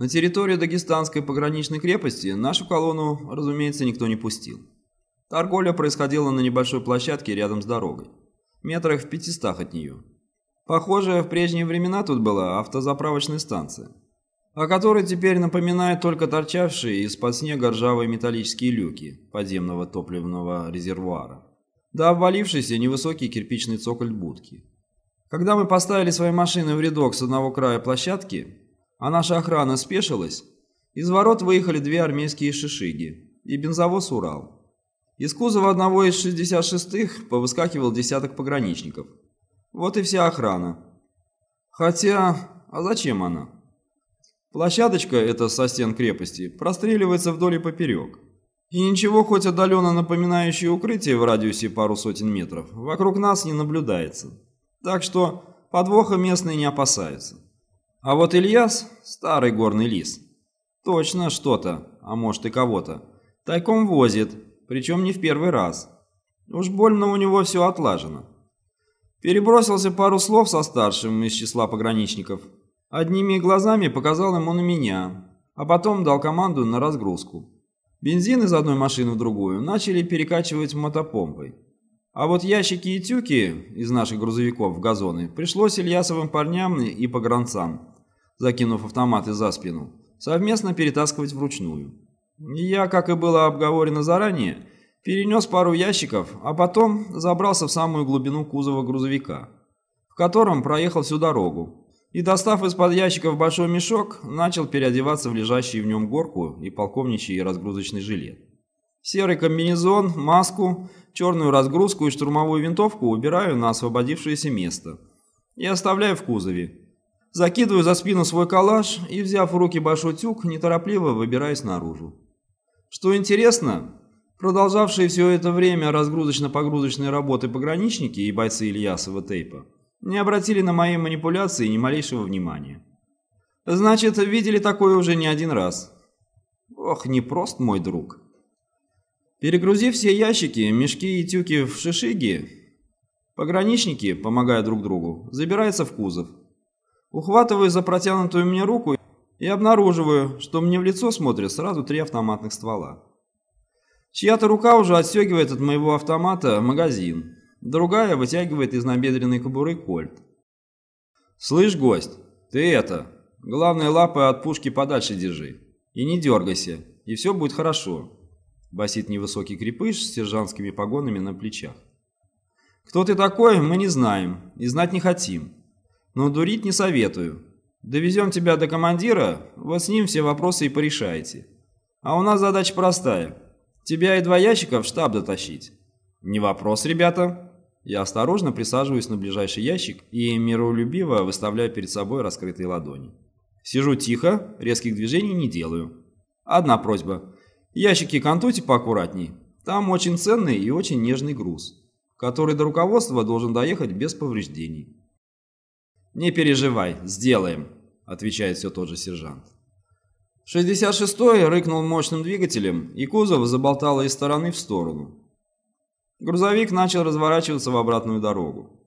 На территорию Дагестанской пограничной крепости нашу колонну, разумеется, никто не пустил. Торговля происходила на небольшой площадке рядом с дорогой, метрах в пятистах от нее. Похоже, в прежние времена тут была автозаправочная станция, о которой теперь напоминают только торчавшие из-под снега ржавые металлические люки подземного топливного резервуара, да обвалившийся невысокий кирпичный цоколь будки. Когда мы поставили свои машины в рядок с одного края площадки, а наша охрана спешилась, из ворот выехали две армейские шишиги и бензовоз «Урал». Из кузова одного из 66-х повыскакивал десяток пограничников. Вот и вся охрана. Хотя, а зачем она? Площадочка эта со стен крепости простреливается вдоль и поперек. И ничего, хоть отдаленно напоминающее укрытие в радиусе пару сотен метров, вокруг нас не наблюдается. Так что подвоха местные не опасаются. А вот Ильяс, старый горный лис, точно что-то, а может и кого-то, тайком возит, причем не в первый раз. Уж больно у него все отлажено. Перебросился пару слов со старшим из числа пограничников. Одними глазами показал ему на меня, а потом дал команду на разгрузку. Бензин из одной машины в другую начали перекачивать мотопомпой. А вот ящики и тюки из наших грузовиков в газоны пришлось Ильясовым парням и погранцам, закинув автоматы за спину, совместно перетаскивать вручную. Я, как и было обговорено заранее, перенес пару ящиков, а потом забрался в самую глубину кузова грузовика, в котором проехал всю дорогу, и, достав из-под ящиков большой мешок, начал переодеваться в лежащий в нем горку и полковничий разгрузочный жилет. Серый комбинезон, маску, черную разгрузку и штурмовую винтовку убираю на освободившееся место и оставляю в кузове. Закидываю за спину свой калаш и, взяв в руки большой тюк, неторопливо выбираюсь наружу. Что интересно, продолжавшие все это время разгрузочно-погрузочные работы пограничники и бойцы Ильясова тейпа не обратили на мои манипуляции ни малейшего внимания. Значит, видели такое уже не один раз. Ох, непрост мой друг. Перегрузив все ящики, мешки и тюки в шишиги, пограничники, помогая друг другу, забираются в кузов. Ухватываю за протянутую мне руку и обнаруживаю, что мне в лицо смотрят сразу три автоматных ствола. Чья-то рука уже отстегивает от моего автомата магазин, другая вытягивает из набедренной кобуры кольт. «Слышь, гость, ты это, главные лапы от пушки подальше держи и не дергайся, и все будет хорошо». Басит невысокий крепыш с сержантскими погонами на плечах. «Кто ты такой, мы не знаем и знать не хотим. Но дурить не советую. Довезем тебя до командира, вот с ним все вопросы и порешаете. А у нас задача простая. Тебя и два ящика в штаб дотащить». «Не вопрос, ребята». Я осторожно присаживаюсь на ближайший ящик и миролюбиво выставляю перед собой раскрытые ладони. Сижу тихо, резких движений не делаю. Одна просьба. Ящики контуйте поаккуратней. Там очень ценный и очень нежный груз, который до руководства должен доехать без повреждений. «Не переживай, сделаем», — отвечает все тот же сержант. 66-й рыкнул мощным двигателем, и кузов заболтало из стороны в сторону. Грузовик начал разворачиваться в обратную дорогу.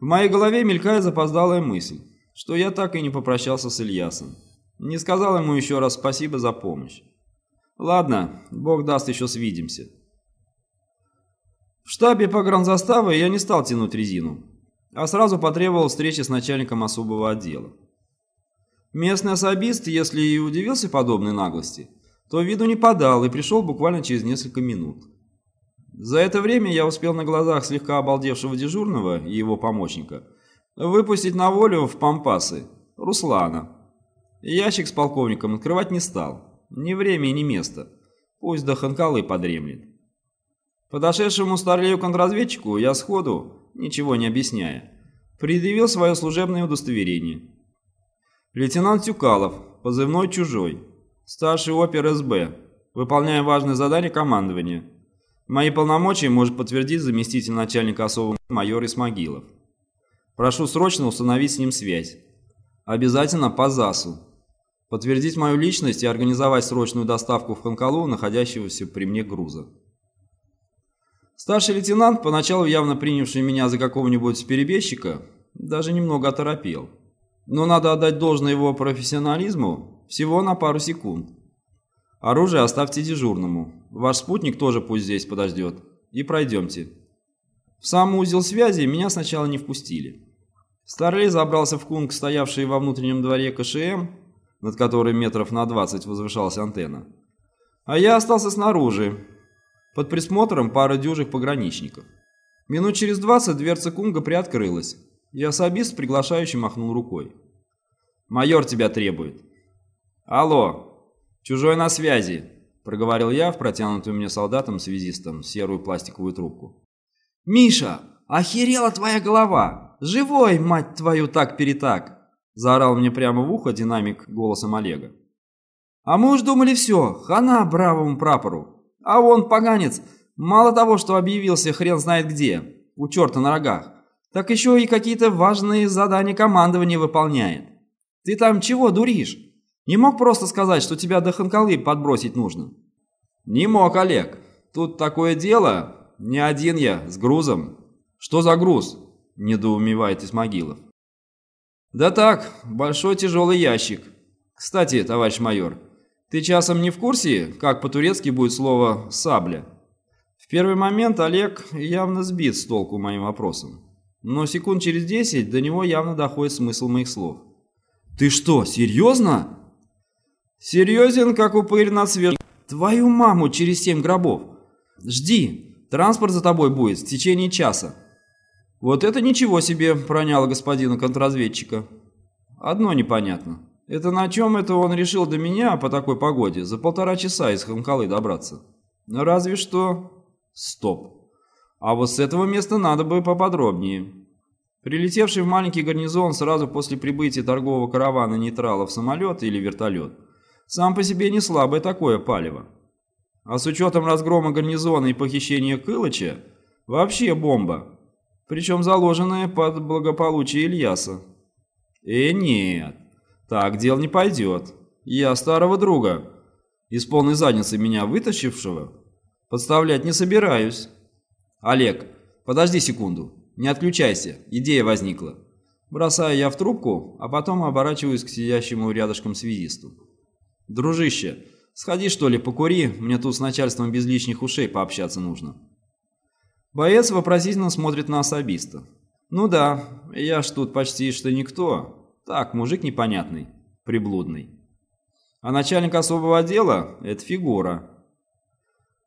В моей голове мелькает запоздалая мысль, что я так и не попрощался с Ильясом. Не сказал ему еще раз спасибо за помощь. Ладно, бог даст, еще свидимся. В штабе погранзаставы я не стал тянуть резину, а сразу потребовал встречи с начальником особого отдела. Местный особист, если и удивился подобной наглости, то виду не подал и пришел буквально через несколько минут. За это время я успел на глазах слегка обалдевшего дежурного и его помощника выпустить на волю в пампасы Руслана. Ящик с полковником открывать не стал. Ни время ни место. Пусть до Ханкалы подремлет. Подошедшему старлею контрразведчику я сходу, ничего не объясняя, предъявил свое служебное удостоверение. Лейтенант Тюкалов, позывной «Чужой», старший опер СБ, выполняя важное задание командования. Мои полномочия может подтвердить заместитель начальника особого майор Исмагилов. Прошу срочно установить с ним связь. Обязательно по ЗАСу подтвердить мою личность и организовать срочную доставку в Ханкалу находящегося при мне груза. Старший лейтенант, поначалу явно принявший меня за какого-нибудь перебежчика, даже немного оторопел. Но надо отдать должное его профессионализму, Всего на пару секунд. Оружие оставьте дежурному. Ваш спутник тоже пусть здесь подождет. И пройдемте. В самый узел связи меня сначала не впустили. Старлей забрался в кунг, стоявший во внутреннем дворе КШМ, над которым метров на 20 возвышалась антенна. А я остался снаружи, под присмотром пары дюжих пограничников. Минут через 20 дверца кунга приоткрылась, и особист приглашающий махнул рукой. «Майор тебя требует». «Алло, чужой на связи», — проговорил я в протянутую мне солдатом-связистом серую пластиковую трубку. «Миша, охерела твоя голова! Живой, мать твою, так-перетак!» Заорал мне прямо в ухо динамик голосом Олега. «А мы уж думали все, хана бравому прапору. А он, поганец, мало того, что объявился хрен знает где, у черта на рогах, так еще и какие-то важные задания командования выполняет. Ты там чего дуришь? Не мог просто сказать, что тебя до Ханкалы подбросить нужно?» «Не мог, Олег. Тут такое дело, не один я, с грузом. Что за груз? Недоумевает Исмагилов. Да так, большой тяжелый ящик. Кстати, товарищ майор, ты часом не в курсе, как по-турецки будет слово «сабля»? В первый момент Олег явно сбит с толку моим вопросом. Но секунд через десять до него явно доходит смысл моих слов. «Ты что, серьезно?» «Серьезен, как упырь на свет. Твою маму через семь гробов. Жди, Транспорт за тобой будет в течение часа». «Вот это ничего себе!» – проняло господина контрразведчика. «Одно непонятно. Это на чем это он решил до меня по такой погоде за полтора часа из Хамкалы добраться? Ну разве что...» «Стоп. А вот с этого места надо бы поподробнее». Прилетевший в маленький гарнизон сразу после прибытия торгового каравана нейтралов самолет или вертолет, сам по себе не слабое такое палево. А с учетом разгрома гарнизона и похищения Кылыча, вообще бомба. Причем заложенная под благополучие Ильяса. Э, нет, так дел не пойдет. Я старого друга, из полной задницы меня вытащившего, подставлять не собираюсь. Олег, подожди секунду, не отключайся, идея возникла. Бросаю я в трубку, а потом оборачиваюсь к сидящему рядышком связисту. Дружище, Сходи, что ли, покури, мне тут с начальством без лишних ушей пообщаться нужно». Боец вопросительно смотрит на особиста. «Ну да, я ж тут почти что никто. Так, мужик непонятный, приблудный. А начальник особого отдела — это фигура».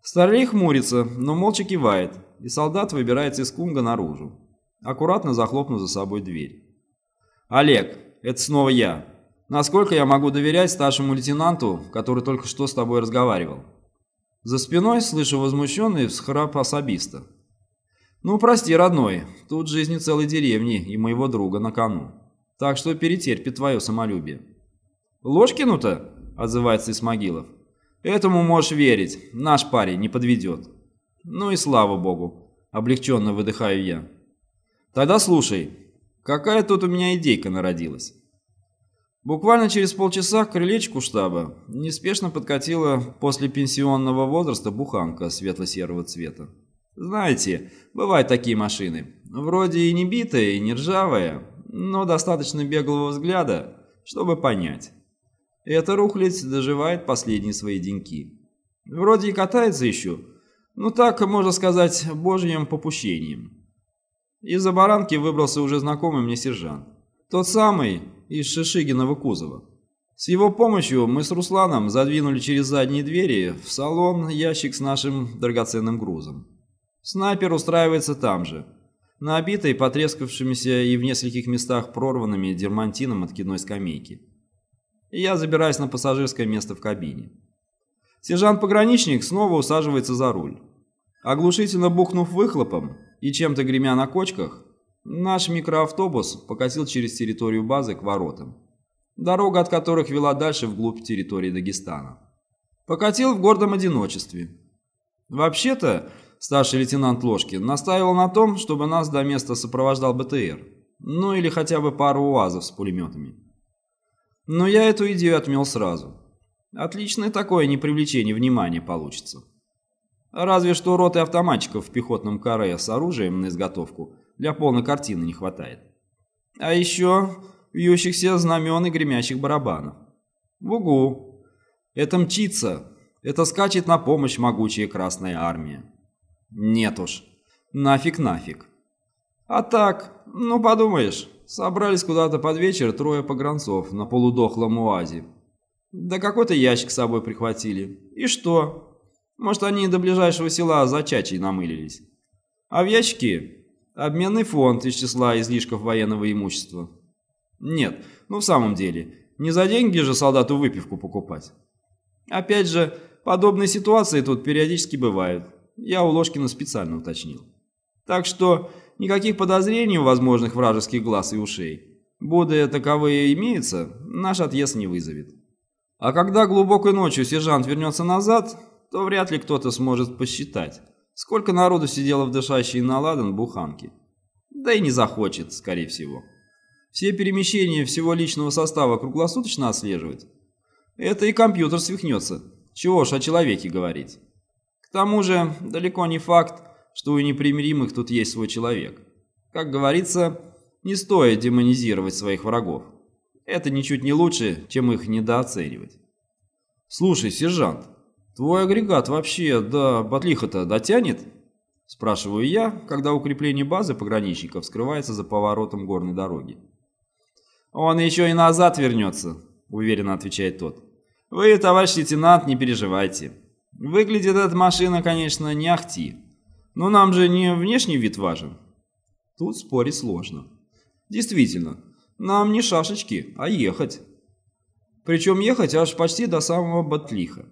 Старлей хмурится, но молча кивает, и солдат выбирается из кунга наружу, аккуратно захлопнув за собой дверь. «Олег, это снова я. Насколько я могу доверять старшему лейтенанту, который только что с тобой разговаривал? За спиной слышу возмущенный всхрап особиста. Ну, прости, родной, тут жизни целой деревни и моего друга на кону. Так что перетерпи твое самолюбие. Ложкину-то? Отзывается Исмагилов. Этому можешь верить, наш парень не подведет. Ну и слава богу, облегченно выдыхаю я. Тогда слушай, какая тут у меня идейка народилась. Буквально через полчаса к крылечку штаба неспешно подкатила после пенсионного возраста буханка светло-серого цвета. Знаете, бывают такие машины. Вроде и не битая, и не ржавая, но достаточно беглого взгляда, чтобы понять. Эта рухлядь доживает последние свои деньки. Вроде и катается еще, но так, можно сказать, божьим попущением. Из-за баранки выбрался уже знакомый мне сержант. Тот самый, из Шишигиного кузова. С его помощью мы с Русланом задвинули через задние двери в салон ящик с нашим драгоценным грузом. Снайпер устраивается там же, на обитой, потрескавшимися и в нескольких местах прорванными дермантином откидной скамейки. Я забираюсь на пассажирское место в кабине. Сержант-пограничник снова усаживается за руль. Оглушительно бухнув выхлопом и чем-то гремя на кочках, Наш микроавтобус покатил через территорию базы к воротам, дорога от которых вела дальше вглубь территории Дагестана. Покатил в гордом одиночестве. Вообще-то, старший лейтенант Ложкин настаивал на том, чтобы нас до места сопровождал БТР, ну или хотя бы пару УАЗов с пулеметами. Но я эту идею отмел сразу. Отличное такое непривлечение внимания получится. Разве что роты автоматчиков в пехотном каре с оружием на изготовку для полной картины не хватает. А еще вьющихся знамен и гремящих барабанов. Бугу. Это мчится. Это скачет на помощь могучая Красная Армия. Нет уж. Нафиг нафиг. А так, ну подумаешь, собрались куда-то под вечер трое погранцов на полудохлом УАЗе. Да какой-то ящик с собой прихватили. И что? Может, они до ближайшего села за чачей намылились. А в ящике обменный фонд из числа излишков военного имущества. Нет, ну в самом деле, не за деньги же солдату выпивку покупать. Опять же, подобные ситуации тут периодически бывают. Я у Ложкина специально уточнил. Так что никаких подозрений у возможных вражеских глаз и ушей. Будто таковые имеются, наш отъезд не вызовет. А когда глубокой ночью сержант вернется назад, то вряд ли кто-то сможет посчитать, сколько народу сидело в дышащей на ладан буханке. Да и не захочет, скорее всего. Все перемещения всего личного состава круглосуточно отслеживать. Это и компьютер свихнется. Чего ж о человеке говорить. К тому же, далеко не факт, что у непримиримых тут есть свой человек. Как говорится, не стоит демонизировать своих врагов. Это ничуть не лучше, чем их недооценивать. «Слушай, сержант, твой агрегат вообще до Батлиха-то дотянет?» Спрашиваю я, когда укрепление базы пограничников скрывается за поворотом горной дороги. «Он еще и назад вернется», — уверенно отвечает тот. «Вы, товарищ лейтенант, не переживайте. Выглядит эта машина, конечно, не ахти, но нам же не внешний вид важен». Тут спорить сложно. Действительно, нам не шашечки, а ехать. Причем ехать аж почти до самого Батлиха.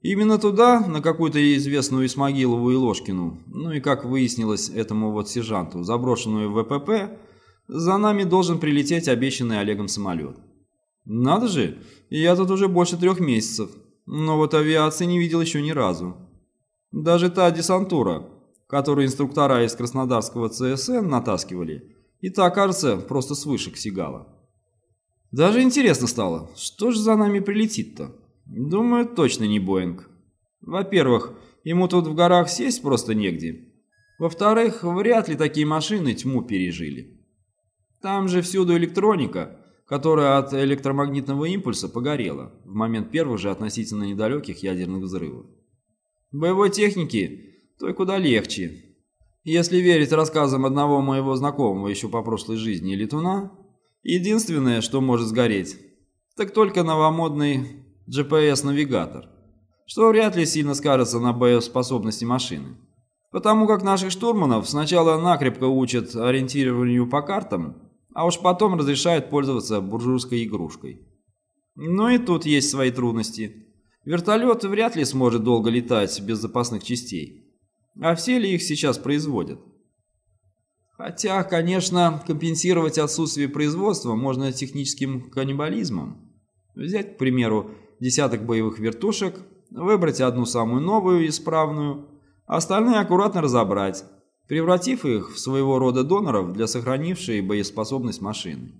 Именно туда, на какую-то известную Исмагилову и Ложкину, ну и, как выяснилось, этому вот сержанту, заброшенную в ВПП, за нами должен прилететь обещанный Олегом самолет. Надо же, я тут уже больше трех месяцев, но вот авиации не видел еще ни разу. Даже та десантура, которую инструктора из Краснодарского ЦСН натаскивали, и та, кажется, просто свыше сигала. Даже интересно стало, что же за нами прилетит-то? Думаю, точно не Боинг. Во-первых, ему тут в горах сесть просто негде. Во-вторых, вряд ли такие машины тьму пережили. Там же всюду электроника, которая от электромагнитного импульса погорела в момент первых же относительно недалеких ядерных взрывов. Боевой техники той куда легче, если верить рассказам одного моего знакомого еще по прошлой жизни летуна, единственное, что может сгореть, так только новомодный GPS-навигатор, что вряд ли сильно скажется на боеспособности машины. Потому как наших штурманов сначала накрепко учат ориентированию по картам, а уж потом разрешают пользоваться буржуйской игрушкой. Но и тут есть свои трудности. Вертолет вряд ли сможет долго летать без запасных частей. А все ли их сейчас производят? Хотя, конечно, компенсировать отсутствие производства можно техническим каннибализмом. Взять, к примеру, десяток боевых вертушек, выбрать одну самую новую, исправную, а остальные аккуратно разобрать, превратив их в своего рода доноров для сохранившей боеспособность машины.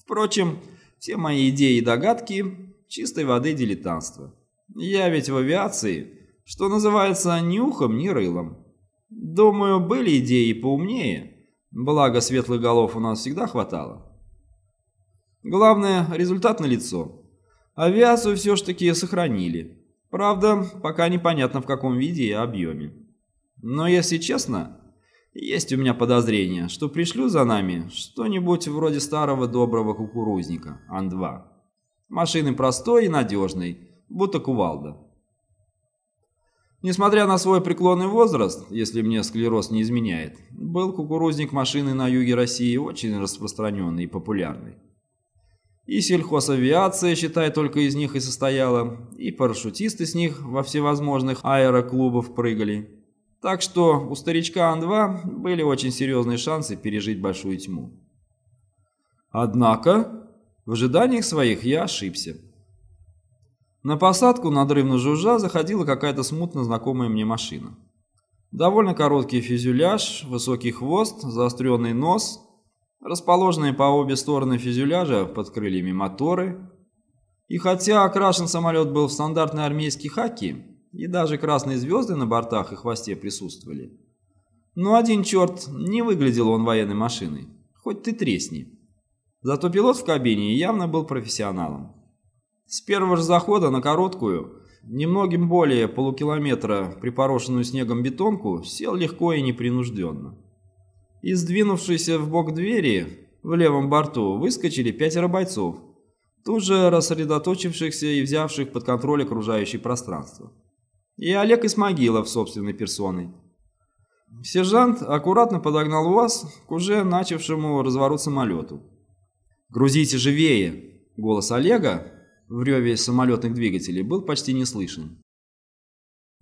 Впрочем, все мои идеи и догадки – чистой воды дилетантство. Я ведь в авиации что называется, ни ухом, ни рылом. Думаю, были идеи поумнее, благо светлых голов у нас всегда хватало. Главное, результат налицо. Авиацию все ж таки сохранили. Правда, пока непонятно в каком виде и объеме. Но если честно, есть у меня подозрение, что пришлю за нами что-нибудь вроде старого доброго кукурузника, Ан-2. Машины простой и надежной, будто кувалда. Несмотря на свой преклонный возраст, если мне склероз не изменяет, был кукурузник машины на юге России очень распространенный и популярный. И сельхозавиация, считай, только из них и состояла, и парашютисты с них во всевозможных аэроклубов прыгали. Так что у старичка Ан-2 были очень серьезные шансы пережить большую тьму. Однако, в ожиданиях своих я ошибся. На посадку, надрывно жужжа, заходила какая-то смутно знакомая мне машина. Довольно короткий фюзеляж, высокий хвост, заостренный нос, расположенные по обе стороны фюзеляжа под крыльями моторы. И хотя окрашен самолет был в стандартный армейский хаки, и даже красные звезды на бортах и хвосте присутствовали, но один черт, не выглядел он военной машиной, хоть ты тресни. Зато пилот в кабине явно был профессионалом. С первого же захода на короткую, немногим более полукилометра припорошенную снегом бетонку, сел легко и непринужденно. Из сдвинувшейся в бок двери в левом борту выскочили пятеро бойцов, тут же рассредоточившихся и взявших под контроль окружающее пространство. И Олег Исмагилов собственной персоной. Сержант аккуратно подогнал УАЗ к уже начавшему разворот самолету. «Грузите живее!» Голос Олега в реве самолетных двигателей был почти не слышен.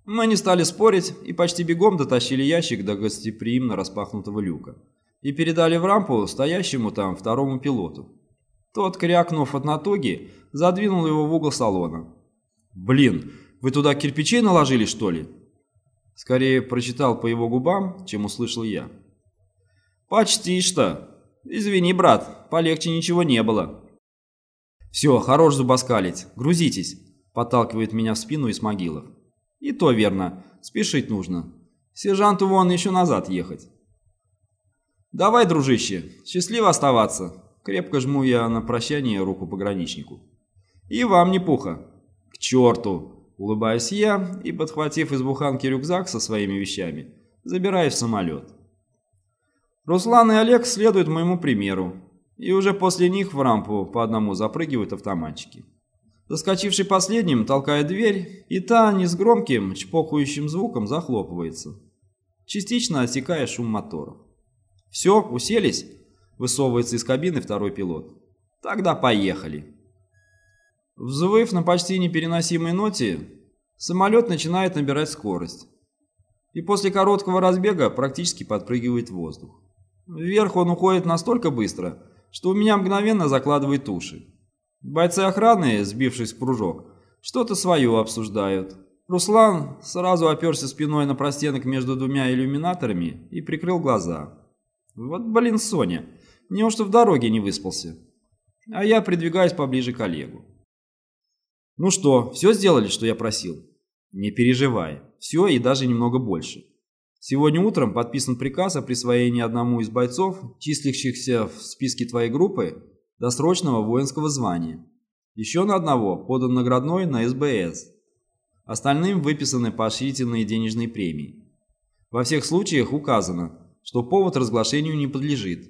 Мы не стали спорить и почти бегом дотащили ящик до гостеприимно распахнутого люка и передали в рампу стоящему там второму пилоту. Тот, крякнув от натуги, задвинул его в угол салона. «Блин, вы туда кирпичей наложили, что ли?» Скорее прочитал по его губам, чем услышал я. «Почти что. Извини, брат, полегче ничего не было». «Все, хорош зубоскалить. Грузитесь», — подталкивает меня в спину из могилов. «И то верно. Спешить нужно. Сержанту вон еще назад ехать». «Давай, дружище, счастливо оставаться!» Крепко жму я на прощание руку пограничнику. «И вам не пуха!» «К черту!» Улыбаюсь я и, подхватив из буханки рюкзак со своими вещами, забираюсь в самолет. Руслан и Олег следуют моему примеру, и уже после них в рампу по одному запрыгивают автоматчики. Заскочивший последним толкает дверь, и та не с громким, чпокающим звуком захлопывается, частично отсекая шум моторов. «Все, уселись?» – высовывается из кабины второй пилот. «Тогда поехали». Взвыв на почти непереносимой ноте, самолет начинает набирать скорость. И после короткого разбега практически подпрыгивает в воздух. Вверх он уходит настолько быстро, что у меня мгновенно закладывает уши. Бойцы охраны, сбившись в кружок, что-то свое обсуждают. Руслан сразу оперся спиной на простенок между двумя иллюминаторами и прикрыл глаза. Вот блин, Соня, неужто в дороге не выспался? А я придвигаюсь поближе к Олегу. «Ну что, все сделали, что я просил?» «Не переживай. Все и даже немного больше. Сегодня утром подписан приказ о присвоении одному из бойцов, числящихся в списке твоей группы, досрочного воинского звания. Еще на одного подан наградной на СБС. Остальным выписаны поощрительные денежные премии. Во всех случаях указано, что повод разглашению не подлежит.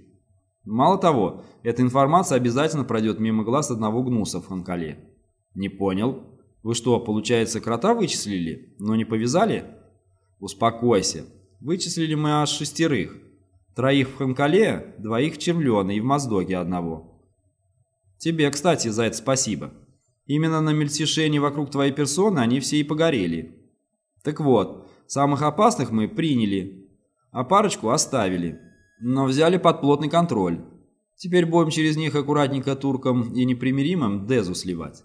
Мало того, эта информация обязательно пройдет мимо глаз одного гнуса в Ханкале. «Не понял. Вы что, получается, крота вычислили, но не повязали?» «Успокойся. Вычислили мы аж шестерых. Троих в Ханкале, двоих в Червлене и в Моздоге одного. Тебе, кстати, за это спасибо. Именно на мельтешении вокруг твоей персоны они все и погорели. Так вот, самых опасных мы приняли, а парочку оставили, но взяли под плотный контроль. Теперь будем через них аккуратненько туркам и непримиримым Дезу сливать.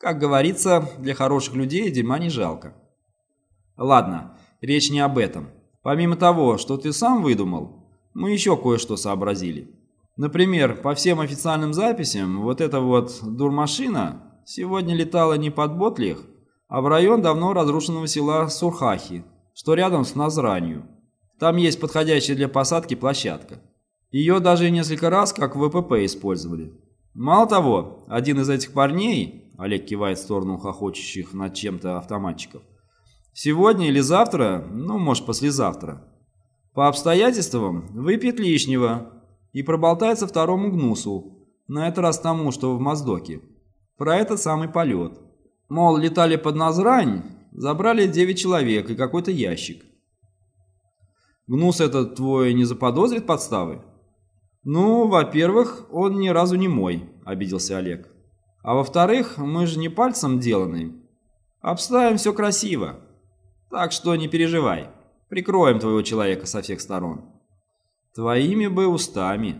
Как говорится, для хороших людей дерьма не жалко. Ладно, речь не об этом. Помимо того, что ты сам выдумал, мы еще кое-что сообразили. Например, по всем официальным записям, вот эта вот дурмашина сегодня летала не под Ботлих, а в район давно разрушенного села Сурхахи, что рядом с Назранью. Там есть подходящая для посадки площадка. Ее даже несколько раз как ВПП использовали. Мало того, один из этих парней, Олег кивает в сторону хохочущих над чем-то автоматчиков. Сегодня или завтра, ну, может, послезавтра. По обстоятельствам выпьет лишнего и проболтается второму гнусу, на этот раз тому, что в Моздоке, про этот самый полет. Мол, летали под Назрань, забрали 9 человек и какой-то ящик. Гнус этот твой не заподозрит подставы? Ну, во-первых, он ни разу не мой, обиделся Олег. А во-вторых, мы же не пальцем деланы. Обставим все красиво. Так что не переживай. Прикроем твоего человека со всех сторон. Твоими бы устами.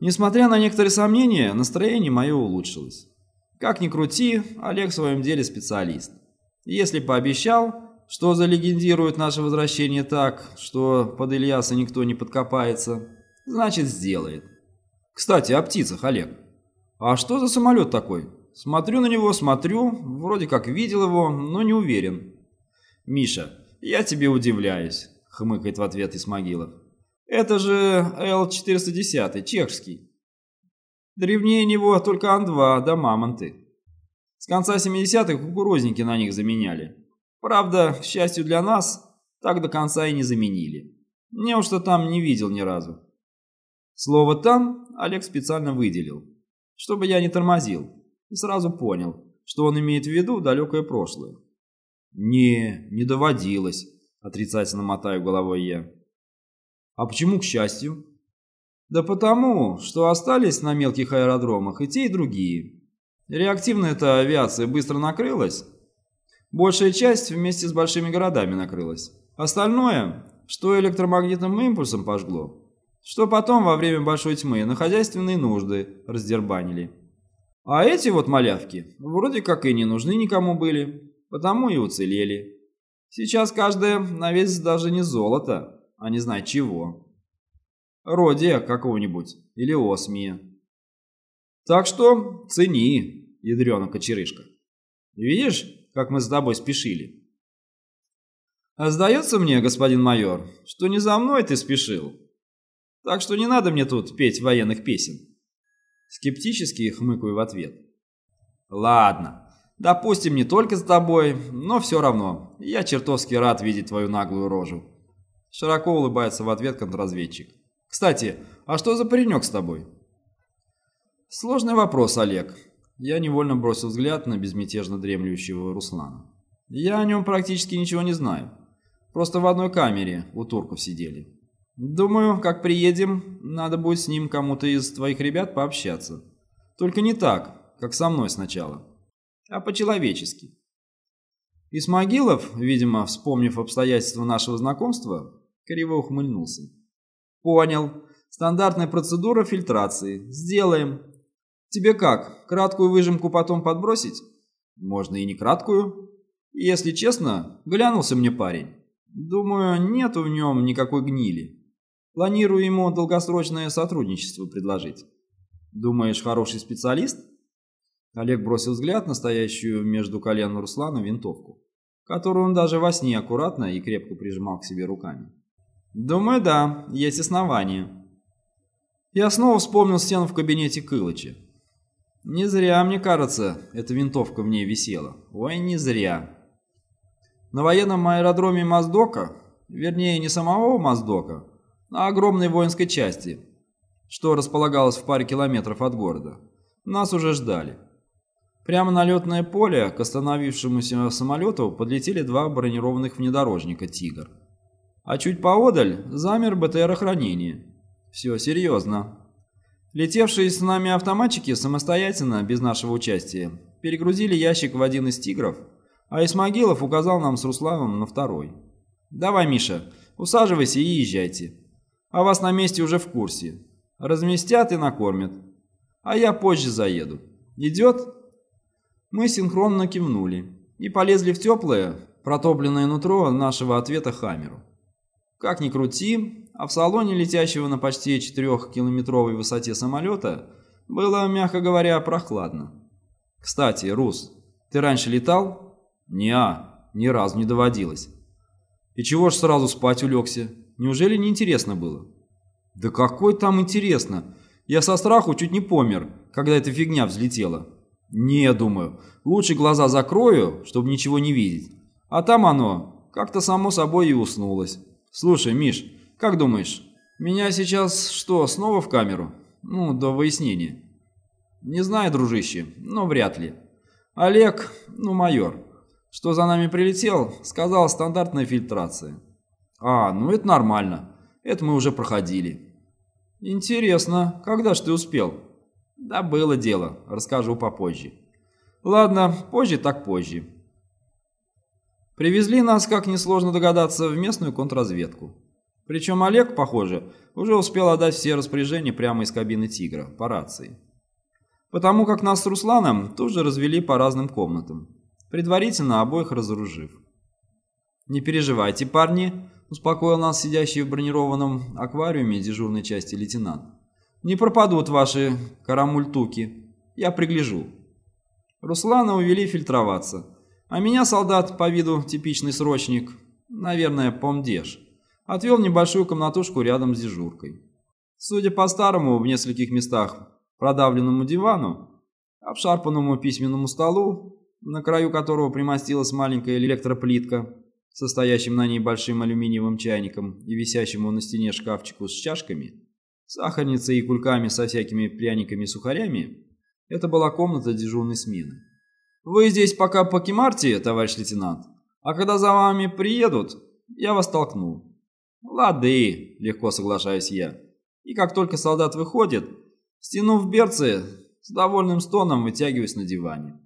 Несмотря на некоторые сомнения, настроение мое улучшилось. Как ни крути, Олег в своем деле специалист. Если пообещал, что залегендирует наше возвращение так, что под Ильяса никто не подкопается, значит сделает. Кстати, о птицах, Олег. «А что за самолет такой?» Смотрю на него, смотрю, вроде как видел его, но не уверен. «Миша, я тебе удивляюсь», — хмыкает в ответ Исмагилов. «Это же Л-410, чешский. Древнее него только Ан-2 да Мамонты». С конца 70-х кукурузники на них заменяли. Правда, к счастью для нас, так до конца и не заменили. Неужто там не видел ни разу. Слово «там» Олег специально выделил, чтобы я не тормозил, и сразу понял, что он имеет в виду далекое прошлое. «Не, не доводилось», — отрицательно мотаю головой я. «А почему к счастью?» «Да потому, что остались на мелких аэродромах и те, и другие. Реактивная-то авиация быстро накрылась. Большая часть вместе с большими городами накрылась. Остальное, что электромагнитным импульсом пожгло, что потом во время большой тьмы на хозяйственные нужды раздербанили. А эти вот малявки вроде как и не нужны никому были, потому и уцелели. Сейчас каждая на вес даже не золото, а не знаю чего. Родия какого-нибудь или осмия. Так что цени, ядрёна кочерышка. Видишь, как мы с тобой спешили? А сдается мне, господин майор, что не за мной ты спешил. Так что не надо мне тут петь военных песен. Скептически хмыкаю в ответ. Ладно, допустим, не только с тобой, но все равно. Я чертовски рад видеть твою наглую рожу. Широко улыбается в ответ контрразведчик. Кстати, а что за паренек с тобой? Сложный вопрос, Олег. Я невольно бросил взгляд на безмятежно дремлющего Руслана. Я о нем практически ничего не знаю. Просто в одной камере у турков сидели. Думаю, как приедем, надо будет с ним кому-то из твоих ребят пообщаться. Только не так, как со мной сначала, а по-человечески. Исмагилов, видимо, вспомнив обстоятельства нашего знакомства, криво ухмыльнулся. Понял. Стандартная процедура фильтрации. Сделаем. Тебе как, краткую выжимку потом подбросить? Можно и не краткую. Если честно, глянулся мне парень. Думаю, нету в нем никакой гнили. Планирую ему долгосрочное сотрудничество предложить. Думаешь, хороший специалист? Олег бросил взгляд на стоящую между колен Руслана винтовку, которую он даже во сне аккуратно и крепко прижимал к себе руками. Думаю, да, есть основания. Я снова вспомнил стену в кабинете Кылыча. Не зря, мне кажется, эта винтовка в ней висела. Ой, не зря. На военном аэродроме Моздока, вернее, не самого Моздока, а огромной воинской части, что располагалось в паре километров от города, нас уже ждали. Прямо на летное поле к остановившемуся самолету подлетели два бронированных внедорожника «Тигр». А чуть поодаль замер БТР охранения. Все серьезно. Летевшие с нами автоматчики самостоятельно, без нашего участия, перегрузили ящик в один из «Тигров», а Исмагилов указал нам с Руславом на второй. «Давай, Миша, усаживайся и езжайте а вас на месте уже в курсе. Разместят и накормят. А я позже заеду. Идет?» Мы синхронно кивнули и полезли в теплое, протопленное нутро нашего ответа Хамеру. Как ни крути, а в салоне летящего на почти 4-километровой высоте самолета было, мягко говоря, прохладно. «Кстати, Рус, ты раньше летал?» «Не-а, ни разу не доводилось». «И чего ж сразу спать улегся?» Неужели не интересно было? Да какой там интересно? Я со страху чуть не помер, когда эта фигня взлетела. Не, думаю, лучше глаза закрою, чтобы ничего не видеть. А там оно как-то само собой и уснулось. Слушай, Миш, как думаешь, меня сейчас что, снова в камеру? Ну, до выяснения. Не знаю, дружище, но вряд ли. Олег, ну майор, что за нами прилетел, сказал стандартная фильтрация. А, ну это нормально. Это мы уже проходили. Интересно, когда ж ты успел? Да было дело, расскажу попозже. Ладно, позже так позже. Привезли нас, как несложно догадаться, в местную контрразведку. Причем Олег, похоже, уже успел отдать все распоряжения прямо из кабины «Тигра» по рации. Потому как нас с Русланом тоже развели по разным комнатам, предварительно обоих разоружив. «Не переживайте, парни, успокоил нас сидящий в бронированном аквариуме дежурной части лейтенант. «Не пропадут ваши карамультуки. Я пригляжу». Руслана увели фильтроваться, а меня солдат по виду типичный срочник, наверное, помдеж, отвел в небольшую комнатушку рядом с дежуркой. Судя по старому в нескольких местах продавленному дивану, обшарпанному письменному столу, на краю которого примостилась маленькая электроплитка, состоящим на ней большим алюминиевым чайником и висящему на стене шкафчику с чашками, сахарницей и кульками со всякими пряниками и сухарями, это была комната дежурной смены. «Вы здесь пока по Кемарте, товарищ лейтенант, а когда за вами приедут, я вас толкну». «Лады», — легко соглашаюсь я. И как только солдат выходит, стянув берцы, с довольным стоном вытягиваюсь на диване.